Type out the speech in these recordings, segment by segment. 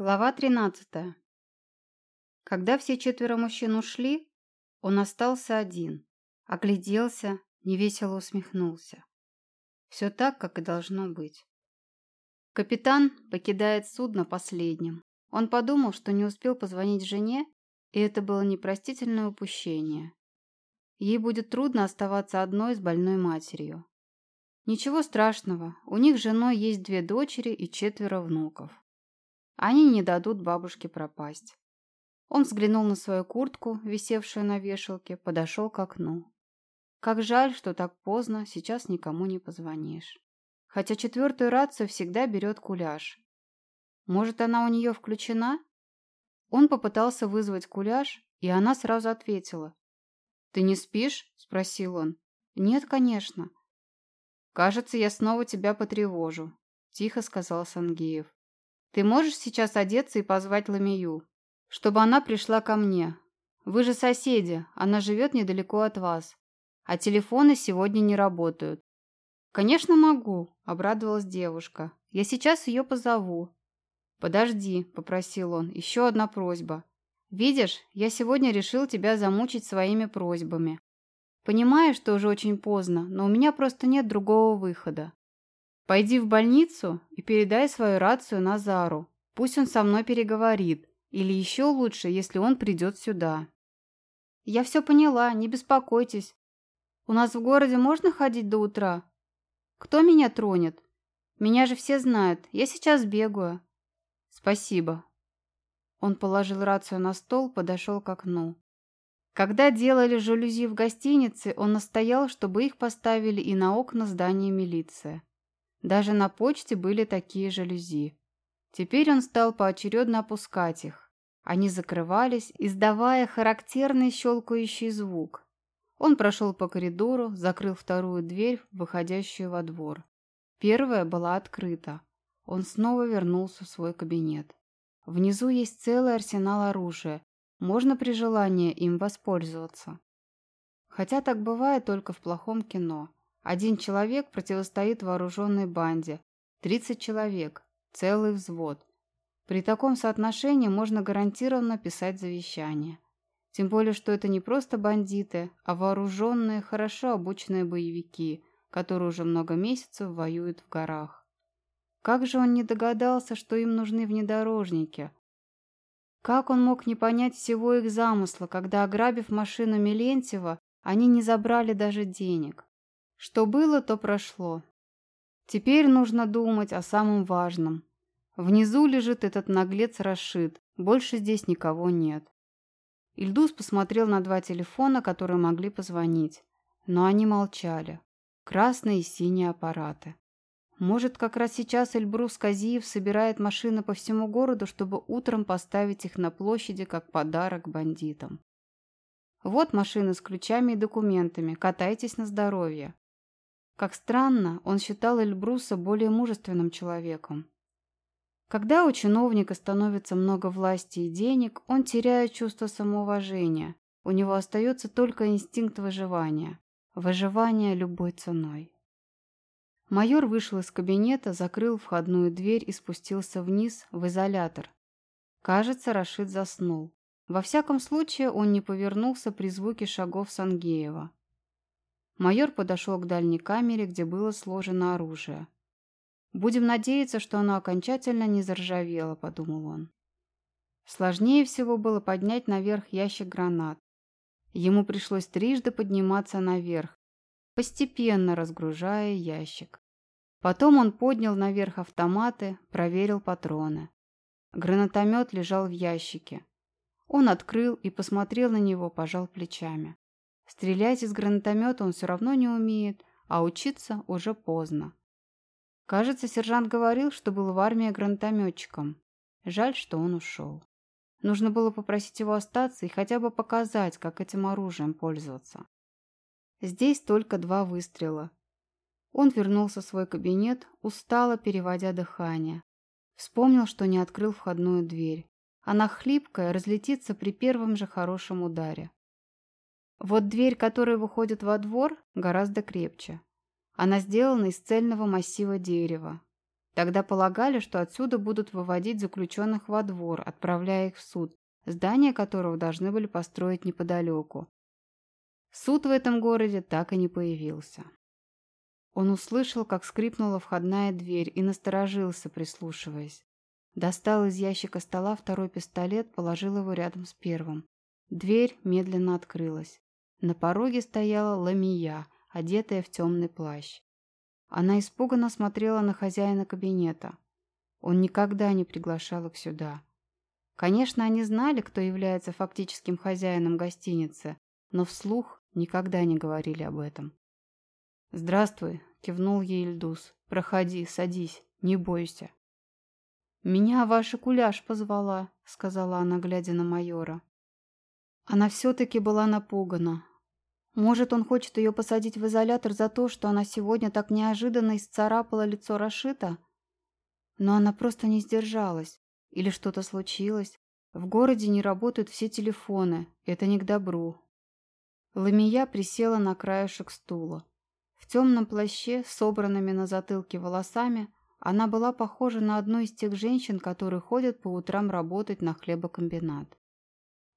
Глава 13. Когда все четверо мужчин ушли, он остался один. Огляделся, невесело усмехнулся. Все так, как и должно быть. Капитан покидает судно последним. Он подумал, что не успел позвонить жене, и это было непростительное упущение. Ей будет трудно оставаться одной с больной матерью. Ничего страшного, у них с женой есть две дочери и четверо внуков. Они не дадут бабушке пропасть. Он взглянул на свою куртку, висевшую на вешалке, подошел к окну. Как жаль, что так поздно, сейчас никому не позвонишь. Хотя четвертую рацию всегда берет куляж. Может, она у нее включена? Он попытался вызвать куляж, и она сразу ответила. «Ты не спишь?» – спросил он. «Нет, конечно». «Кажется, я снова тебя потревожу», – тихо сказал Сангеев. Ты можешь сейчас одеться и позвать Ламию, чтобы она пришла ко мне. Вы же соседи, она живет недалеко от вас. А телефоны сегодня не работают. Конечно, могу, обрадовалась девушка. Я сейчас ее позову. Подожди, попросил он, еще одна просьба. Видишь, я сегодня решил тебя замучить своими просьбами. Понимаю, что уже очень поздно, но у меня просто нет другого выхода. Пойди в больницу и передай свою рацию Назару. Пусть он со мной переговорит. Или еще лучше, если он придет сюда. Я все поняла, не беспокойтесь. У нас в городе можно ходить до утра? Кто меня тронет? Меня же все знают. Я сейчас бегаю. Спасибо. Он положил рацию на стол, подошел к окну. Когда делали жалюзи в гостинице, он настоял, чтобы их поставили и на окна здания милиции. Даже на почте были такие жалюзи. Теперь он стал поочередно опускать их. Они закрывались, издавая характерный щелкающий звук. Он прошел по коридору, закрыл вторую дверь, выходящую во двор. Первая была открыта. Он снова вернулся в свой кабинет. Внизу есть целый арсенал оружия. Можно при желании им воспользоваться. Хотя так бывает только в плохом кино. Один человек противостоит вооруженной банде. 30 человек. Целый взвод. При таком соотношении можно гарантированно писать завещание. Тем более, что это не просто бандиты, а вооруженные, хорошо обученные боевики, которые уже много месяцев воюют в горах. Как же он не догадался, что им нужны внедорожники? Как он мог не понять всего их замысла, когда, ограбив машину Милентьева, они не забрали даже денег? Что было, то прошло. Теперь нужно думать о самом важном. Внизу лежит этот наглец Рашид. Больше здесь никого нет. Ильдус посмотрел на два телефона, которые могли позвонить. Но они молчали. Красные и синие аппараты. Может, как раз сейчас Эльбрус Казиев собирает машины по всему городу, чтобы утром поставить их на площади как подарок бандитам. Вот машины с ключами и документами. Катайтесь на здоровье. Как странно, он считал Эльбруса более мужественным человеком. Когда у чиновника становится много власти и денег, он теряет чувство самоуважения. У него остается только инстинкт выживания. Выживание любой ценой. Майор вышел из кабинета, закрыл входную дверь и спустился вниз, в изолятор. Кажется, Рашид заснул. Во всяком случае, он не повернулся при звуке шагов Сангеева. Майор подошел к дальней камере, где было сложено оружие. «Будем надеяться, что оно окончательно не заржавело», — подумал он. Сложнее всего было поднять наверх ящик гранат. Ему пришлось трижды подниматься наверх, постепенно разгружая ящик. Потом он поднял наверх автоматы, проверил патроны. Гранатомет лежал в ящике. Он открыл и посмотрел на него, пожал плечами. Стрелять из гранатомета он все равно не умеет, а учиться уже поздно. Кажется, сержант говорил, что был в армии гранатометчиком. Жаль, что он ушел. Нужно было попросить его остаться и хотя бы показать, как этим оружием пользоваться. Здесь только два выстрела. Он вернулся в свой кабинет, устало переводя дыхание. Вспомнил, что не открыл входную дверь. Она хлипкая, разлетится при первом же хорошем ударе. Вот дверь, которая выходит во двор, гораздо крепче. Она сделана из цельного массива дерева. Тогда полагали, что отсюда будут выводить заключенных во двор, отправляя их в суд, здание которого должны были построить неподалеку. Суд в этом городе так и не появился. Он услышал, как скрипнула входная дверь и насторожился, прислушиваясь. Достал из ящика стола второй пистолет, положил его рядом с первым. Дверь медленно открылась. На пороге стояла Ламия, одетая в темный плащ. Она испуганно смотрела на хозяина кабинета. Он никогда не приглашал их сюда. Конечно, они знали, кто является фактическим хозяином гостиницы, но вслух никогда не говорили об этом. «Здравствуй», — кивнул ей Ильдус. «Проходи, садись, не бойся». «Меня ваша куляш позвала», — сказала она, глядя на майора. Она все-таки была напугана. Может, он хочет ее посадить в изолятор за то, что она сегодня так неожиданно исцарапала лицо Рашита? Но она просто не сдержалась. Или что-то случилось. В городе не работают все телефоны. Это не к добру. Ламия присела на краешек стула. В темном плаще, собранными на затылке волосами, она была похожа на одну из тех женщин, которые ходят по утрам работать на хлебокомбинат.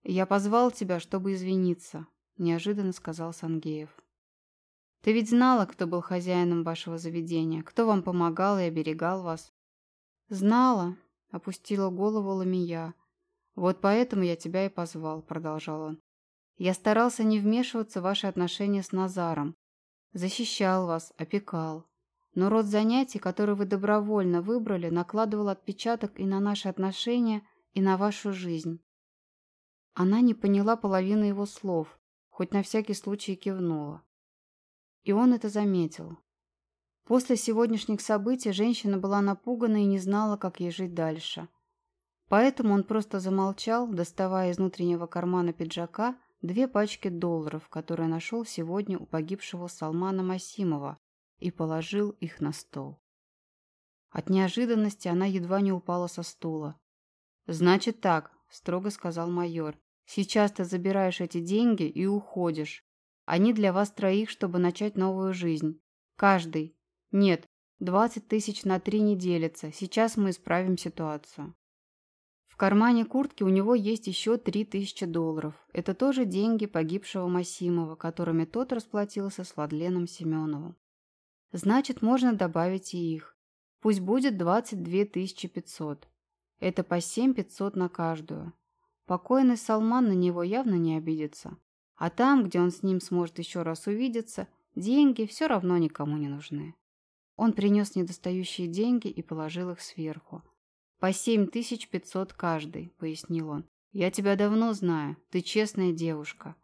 «Я позвал тебя, чтобы извиниться», – неожиданно сказал Сангеев. «Ты ведь знала, кто был хозяином вашего заведения, кто вам помогал и оберегал вас?» «Знала», – опустила голову Ламия. «Вот поэтому я тебя и позвал», – продолжал он. «Я старался не вмешиваться в ваши отношения с Назаром. Защищал вас, опекал. Но род занятий, который вы добровольно выбрали, накладывал отпечаток и на наши отношения, и на вашу жизнь. Она не поняла половины его слов, хоть на всякий случай кивнула. И он это заметил. После сегодняшних событий женщина была напугана и не знала, как ей жить дальше. Поэтому он просто замолчал, доставая из внутреннего кармана пиджака две пачки долларов, которые нашел сегодня у погибшего Салмана Масимова, и положил их на стол. От неожиданности она едва не упала со стула. «Значит так», — строго сказал майор. «Сейчас ты забираешь эти деньги и уходишь. Они для вас троих, чтобы начать новую жизнь. Каждый. Нет, двадцать тысяч на три не делится. Сейчас мы исправим ситуацию». В кармане куртки у него есть еще три тысячи долларов. Это тоже деньги погибшего Масимова, которыми тот расплатился с Владленом Семеновым. Значит, можно добавить и их. Пусть будет 22 500. Это по 7 500 на каждую. Покойный Салман на него явно не обидится. А там, где он с ним сможет еще раз увидеться, деньги все равно никому не нужны. Он принес недостающие деньги и положил их сверху. «По 7500 каждый», — пояснил он. «Я тебя давно знаю. Ты честная девушка».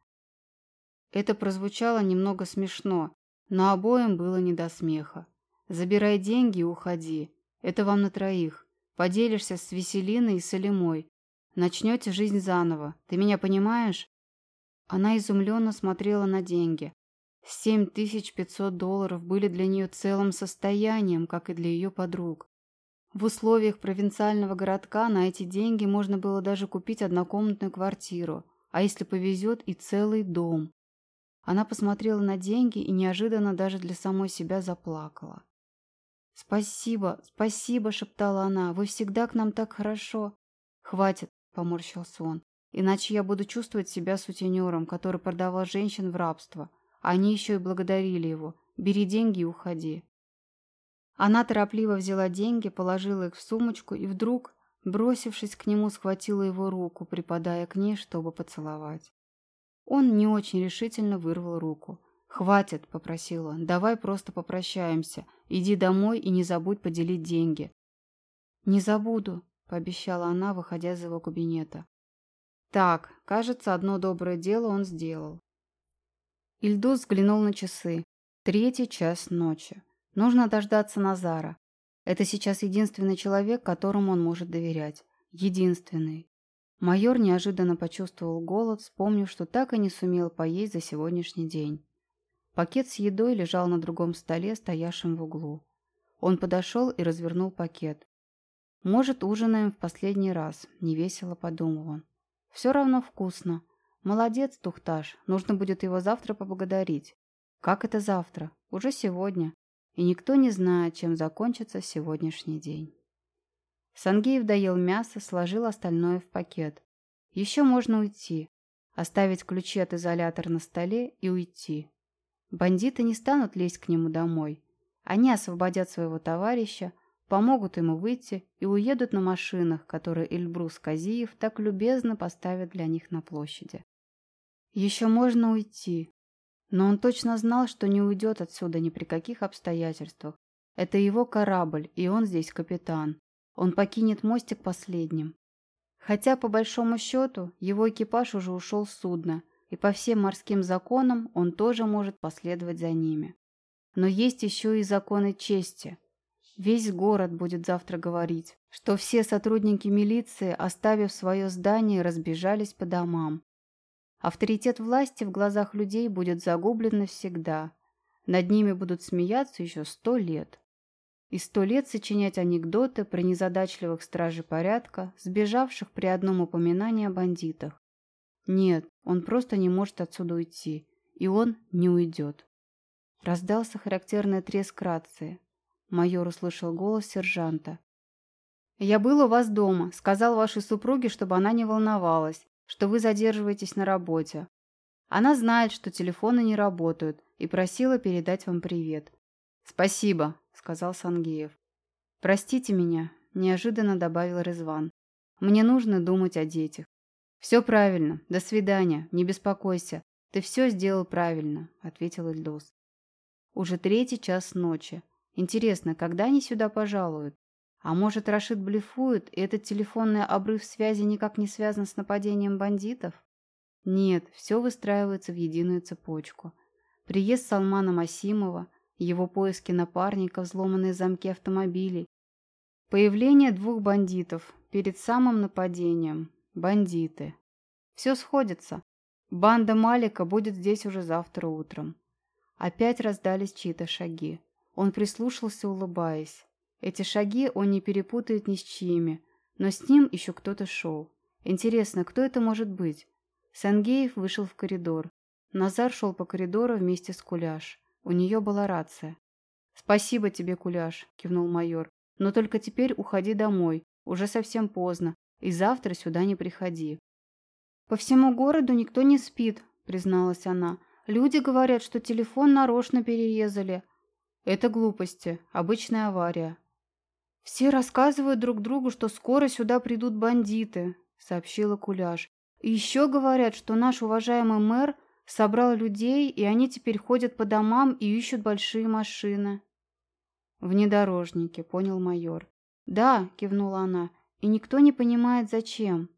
Это прозвучало немного смешно, но обоим было не до смеха. «Забирай деньги и уходи. Это вам на троих. Поделишься с Веселиной и Салимой. Начнете жизнь заново. Ты меня понимаешь?» Она изумленно смотрела на деньги. Семь тысяч пятьсот долларов были для нее целым состоянием, как и для ее подруг. В условиях провинциального городка на эти деньги можно было даже купить однокомнатную квартиру, а если повезет и целый дом. Она посмотрела на деньги и неожиданно даже для самой себя заплакала. «Спасибо, спасибо», — шептала она, — «вы всегда к нам так хорошо». «Хватит», — поморщился он, — «иначе я буду чувствовать себя сутенером, который продавал женщин в рабство. Они еще и благодарили его. Бери деньги и уходи». Она торопливо взяла деньги, положила их в сумочку и вдруг, бросившись к нему, схватила его руку, припадая к ней, чтобы поцеловать. Он не очень решительно вырвал руку. «Хватит», — попросил он, — «давай просто попрощаемся. Иди домой и не забудь поделить деньги». «Не забуду», — пообещала она, выходя из его кабинета. Так, кажется, одно доброе дело он сделал. Ильдус взглянул на часы. Третий час ночи. Нужно дождаться Назара. Это сейчас единственный человек, которому он может доверять. Единственный. Майор неожиданно почувствовал голод, вспомнив, что так и не сумел поесть за сегодняшний день. Пакет с едой лежал на другом столе, стоящем в углу. Он подошел и развернул пакет. «Может, ужинаем в последний раз», — невесело подумал он. «Все равно вкусно. Молодец, Тухташ, нужно будет его завтра поблагодарить». «Как это завтра? Уже сегодня. и никто не знает, чем закончится сегодняшний день. Сангеев доел мясо, сложил остальное в пакет. Еще можно уйти, оставить ключи от изолятора на столе и уйти. Бандиты не станут лезть к нему домой. Они освободят своего товарища, помогут ему выйти и уедут на машинах, которые Эльбрус Казиев так любезно поставит для них на площади. Еще можно уйти, но он точно знал, что не уйдет отсюда ни при каких обстоятельствах. Это его корабль, и он здесь капитан. Он покинет мостик последним. Хотя, по большому счету, его экипаж уже ушел с судна, и по всем морским законам он тоже может последовать за ними. Но есть еще и законы чести. Весь город будет завтра говорить, что все сотрудники милиции, оставив свое здание, разбежались по домам. Авторитет власти в глазах людей будет загублен навсегда. Над ними будут смеяться еще сто лет. И сто лет сочинять анекдоты про незадачливых стражей порядка, сбежавших при одном упоминании о бандитах. Нет, он просто не может отсюда уйти. И он не уйдет. Раздался характерный треск рации. Майор услышал голос сержанта. «Я был у вас дома. Сказал вашей супруге, чтобы она не волновалась что вы задерживаетесь на работе. Она знает, что телефоны не работают, и просила передать вам привет. «Спасибо», — сказал Сангеев. «Простите меня», — неожиданно добавил Резван. «Мне нужно думать о детях». «Все правильно. До свидания. Не беспокойся. Ты все сделал правильно», — ответил Ильдус. «Уже третий час ночи. Интересно, когда они сюда пожалуют?» А может, Рашид блефует, и этот телефонный обрыв связи никак не связан с нападением бандитов? Нет, все выстраивается в единую цепочку. Приезд Салмана Масимова, его поиски напарника, взломанные замки автомобилей, появление двух бандитов перед самым нападением. Бандиты. Все сходится. Банда Малика будет здесь уже завтра утром. Опять раздались чьи-то шаги. Он прислушался, улыбаясь. Эти шаги он не перепутает ни с чьими, но с ним еще кто-то шел. Интересно, кто это может быть? Сангеев вышел в коридор. Назар шел по коридору вместе с Куляш. У нее была рация. «Спасибо тебе, Куляш», — кивнул майор. «Но только теперь уходи домой. Уже совсем поздно. И завтра сюда не приходи». «По всему городу никто не спит», — призналась она. «Люди говорят, что телефон нарочно перерезали». «Это глупости. Обычная авария. «Все рассказывают друг другу, что скоро сюда придут бандиты», — сообщила Куляш. «И еще говорят, что наш уважаемый мэр собрал людей, и они теперь ходят по домам и ищут большие машины». «Внедорожники», — понял майор. «Да», — кивнула она, — «и никто не понимает, зачем».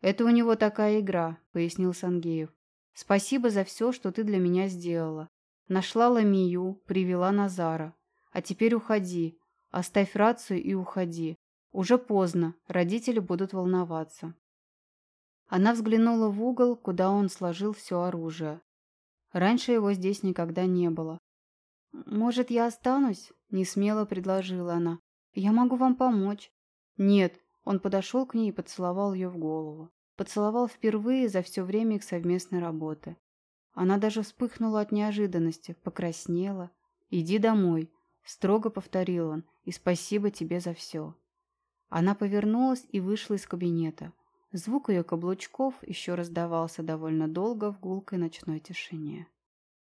«Это у него такая игра», — пояснил Сангеев. «Спасибо за все, что ты для меня сделала. Нашла Ламию, привела Назара. А теперь уходи, Оставь рацию и уходи. Уже поздно, родители будут волноваться. Она взглянула в угол, куда он сложил все оружие. Раньше его здесь никогда не было. «Может, я останусь?» – несмело предложила она. «Я могу вам помочь». «Нет», – он подошел к ней и поцеловал ее в голову. Поцеловал впервые за все время их совместной работы. Она даже вспыхнула от неожиданности, покраснела. «Иди домой», – строго повторил он и спасибо тебе за все». Она повернулась и вышла из кабинета. Звук ее каблучков еще раздавался довольно долго в гулкой ночной тишине.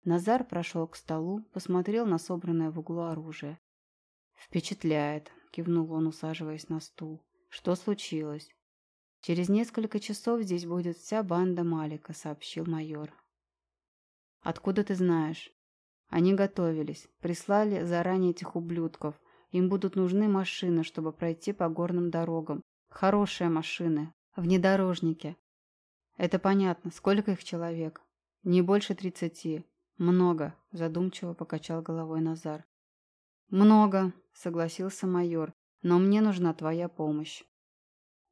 Назар прошел к столу, посмотрел на собранное в углу оружие. «Впечатляет», — кивнул он, усаживаясь на стул. «Что случилось?» «Через несколько часов здесь будет вся банда Малика», — сообщил майор. «Откуда ты знаешь?» Они готовились, прислали заранее этих ублюдков, им будут нужны машины, чтобы пройти по горным дорогам. Хорошие машины. Внедорожники. Это понятно. Сколько их человек? Не больше тридцати. Много, задумчиво покачал головой Назар. Много, согласился майор. Но мне нужна твоя помощь.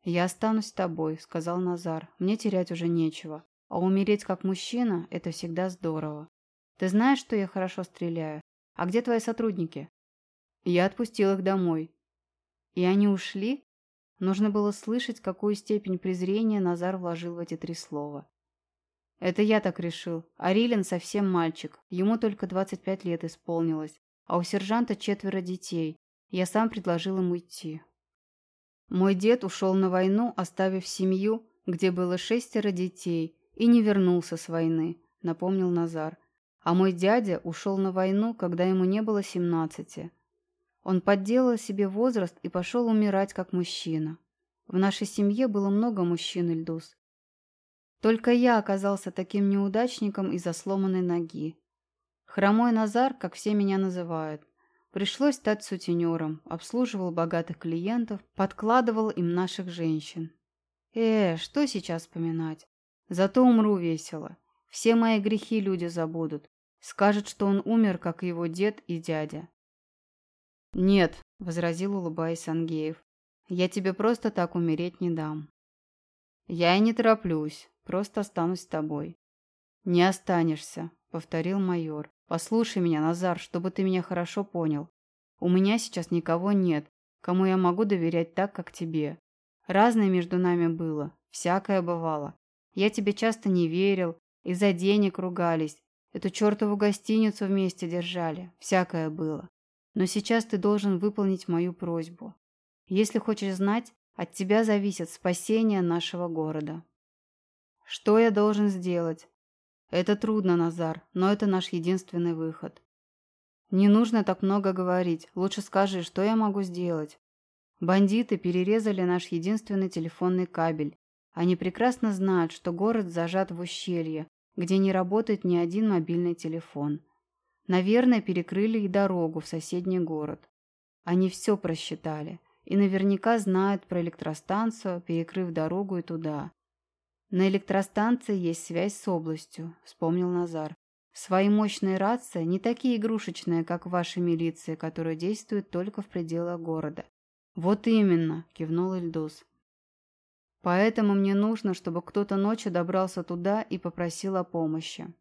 «Я останусь с тобой», — сказал Назар. «Мне терять уже нечего. А умереть как мужчина — это всегда здорово. Ты знаешь, что я хорошо стреляю? А где твои сотрудники?» Я отпустил их домой. И они ушли? Нужно было слышать, какую степень презрения Назар вложил в эти три слова. Это я так решил. А Рилен совсем мальчик. Ему только 25 лет исполнилось. А у сержанта четверо детей. Я сам предложил им уйти. Мой дед ушел на войну, оставив семью, где было шестеро детей, и не вернулся с войны, напомнил Назар. А мой дядя ушел на войну, когда ему не было семнадцати. Он подделал себе возраст и пошел умирать как мужчина. В нашей семье было много мужчин, Ильдус. Только я оказался таким неудачником из-за сломанной ноги. Хромой Назар, как все меня называют. Пришлось стать сутенером, обслуживал богатых клиентов, подкладывал им наших женщин. Э, что сейчас вспоминать? Зато умру весело. Все мои грехи люди забудут. Скажут, что он умер, как его дед и дядя. «Нет», — возразил, улыбаясь Ангеев. «Я тебе просто так умереть не дам». «Я и не тороплюсь, просто останусь с тобой». «Не останешься», — повторил майор. «Послушай меня, Назар, чтобы ты меня хорошо понял. У меня сейчас никого нет, кому я могу доверять так, как тебе. Разное между нами было, всякое бывало. Я тебе часто не верил, из-за денег ругались, эту чертову гостиницу вместе держали, всякое было. Но сейчас ты должен выполнить мою просьбу. Если хочешь знать, от тебя зависит спасение нашего города. Что я должен сделать? Это трудно, Назар, но это наш единственный выход. Не нужно так много говорить. Лучше скажи, что я могу сделать. Бандиты перерезали наш единственный телефонный кабель. Они прекрасно знают, что город зажат в ущелье, где не работает ни один мобильный телефон. Наверное, перекрыли и дорогу в соседний город. Они все просчитали и наверняка знают про электростанцию, перекрыв дорогу и туда. На электростанции есть связь с областью, вспомнил Назар. Свои мощные рации не такие игрушечные, как ваша милиция, которая действует только в пределах города. Вот именно, кивнул Ильдус. Поэтому мне нужно, чтобы кто-то ночью добрался туда и попросил о помощи.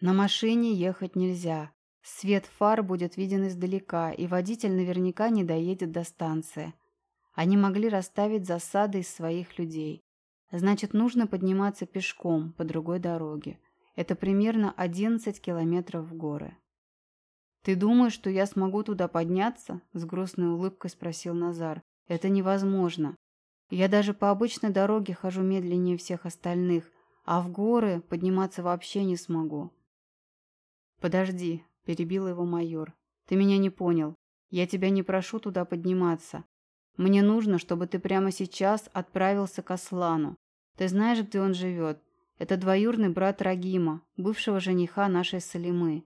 На машине ехать нельзя. Свет фар будет виден издалека, и водитель наверняка не доедет до станции. Они могли расставить засады из своих людей. Значит, нужно подниматься пешком по другой дороге. Это примерно 11 километров в горы. «Ты думаешь, что я смогу туда подняться?» – с грустной улыбкой спросил Назар. «Это невозможно. Я даже по обычной дороге хожу медленнее всех остальных, а в горы подниматься вообще не смогу. «Подожди», – перебил его майор. «Ты меня не понял. Я тебя не прошу туда подниматься. Мне нужно, чтобы ты прямо сейчас отправился к Аслану. Ты знаешь, где он живет? Это двоюрный брат Рагима, бывшего жениха нашей Салимы.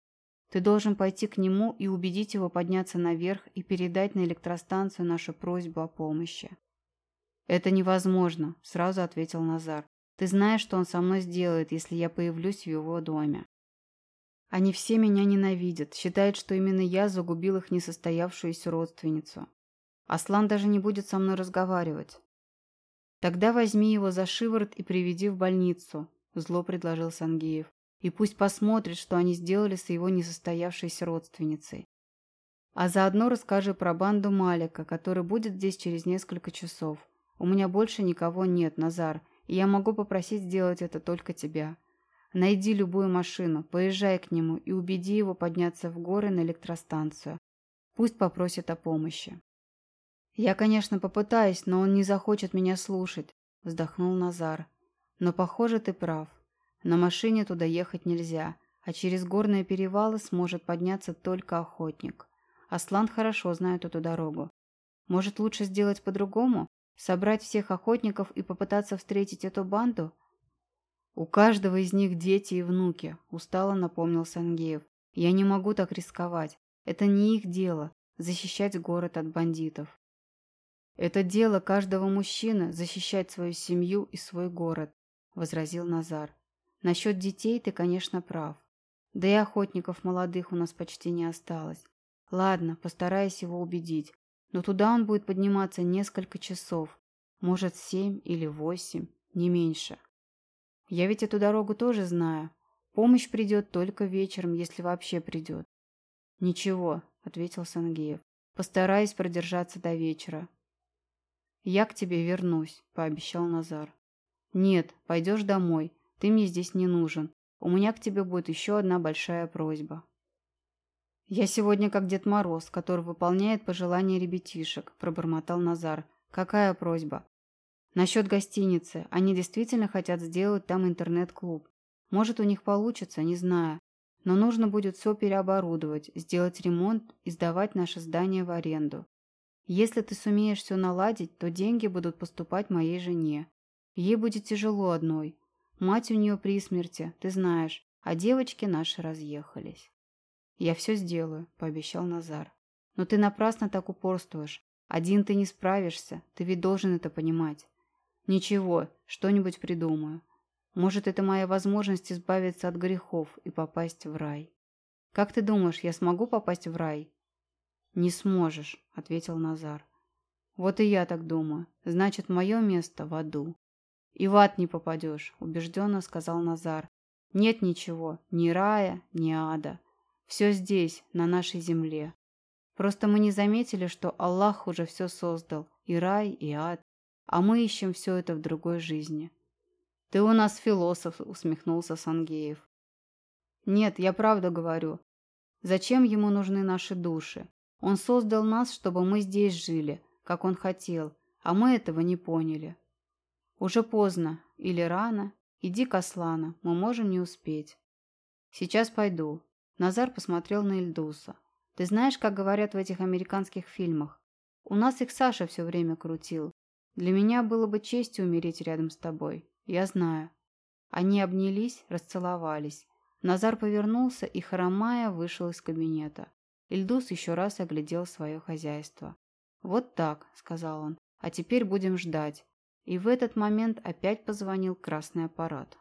Ты должен пойти к нему и убедить его подняться наверх и передать на электростанцию нашу просьбу о помощи». «Это невозможно», – сразу ответил Назар. «Ты знаешь, что он со мной сделает, если я появлюсь в его доме». Они все меня ненавидят, считают, что именно я загубил их несостоявшуюся родственницу. Аслан даже не будет со мной разговаривать. Тогда возьми его за шиворот и приведи в больницу, зло предложил Сангеев. И пусть посмотрит, что они сделали с его несостоявшейся родственницей. А заодно расскажи про банду Малика, который будет здесь через несколько часов. У меня больше никого нет, Назар, и я могу попросить сделать это только тебя. Найди любую машину, поезжай к нему и убеди его подняться в горы на электростанцию. Пусть попросит о помощи. Я, конечно, попытаюсь, но он не захочет меня слушать, вздохнул Назар. Но, похоже, ты прав. На машине туда ехать нельзя, а через горные перевалы сможет подняться только охотник. Аслан хорошо знает эту дорогу. Может, лучше сделать по-другому? Собрать всех охотников и попытаться встретить эту банду – «У каждого из них дети и внуки», – устало напомнил Сангеев. «Я не могу так рисковать. Это не их дело – защищать город от бандитов». «Это дело каждого мужчины – защищать свою семью и свой город», – возразил Назар. «Насчет детей ты, конечно, прав. Да и охотников молодых у нас почти не осталось. Ладно, постараюсь его убедить. Но туда он будет подниматься несколько часов. Может, семь или восемь, не меньше. Я ведь эту дорогу тоже знаю. Помощь придет только вечером, если вообще придет. Ничего, ответил Сангеев. Постараюсь продержаться до вечера. Я к тебе вернусь, пообещал Назар. Нет, пойдешь домой. Ты мне здесь не нужен. У меня к тебе будет еще одна большая просьба. «Я сегодня как Дед Мороз, который выполняет пожелания ребятишек», – пробормотал Назар. «Какая просьба?» «Насчет гостиницы. Они действительно хотят сделать там интернет-клуб. Может, у них получится, не знаю. Но нужно будет все переоборудовать, сделать ремонт и сдавать наше здание в аренду. Если ты сумеешь все наладить, то деньги будут поступать моей жене. Ей будет тяжело одной. Мать у нее при смерти, ты знаешь, а девочки наши разъехались. «Я все сделаю», — пообещал Назар. «Но ты напрасно так упорствуешь. Один ты не справишься, ты ведь должен это понимать». «Ничего, что-нибудь придумаю. Может, это моя возможность избавиться от грехов и попасть в рай». «Как ты думаешь, я смогу попасть в рай?» «Не сможешь», — ответил Назар. «Вот и я так думаю. Значит, мое место в аду». «И в ад не попадешь», — убежденно сказал Назар. «Нет ничего, ни рая, ни ада. Все здесь, на нашей земле. Просто мы не заметили, что Аллах уже все создал, и рай, и ад, а мы ищем все это в другой жизни. «Ты у нас философ», — усмехнулся Сангеев. «Нет, я правда говорю. Зачем ему нужны наши души? Он создал нас, чтобы мы здесь жили, как он хотел, а мы этого не поняли. Уже поздно или рано. Иди к Аслану, мы можем не успеть. Сейчас пойду. Назар посмотрел на Ильдуса. «Ты знаешь, как говорят в этих американских фильмах? У нас их Саша все время крутил. Для меня было бы честью умереть рядом с тобой. Я знаю». Они обнялись, расцеловались. Назар повернулся и, хромая, вышел из кабинета. Ильдус еще раз оглядел свое хозяйство. «Вот так», — сказал он, — «а теперь будем ждать». И в этот момент опять позвонил красный аппарат.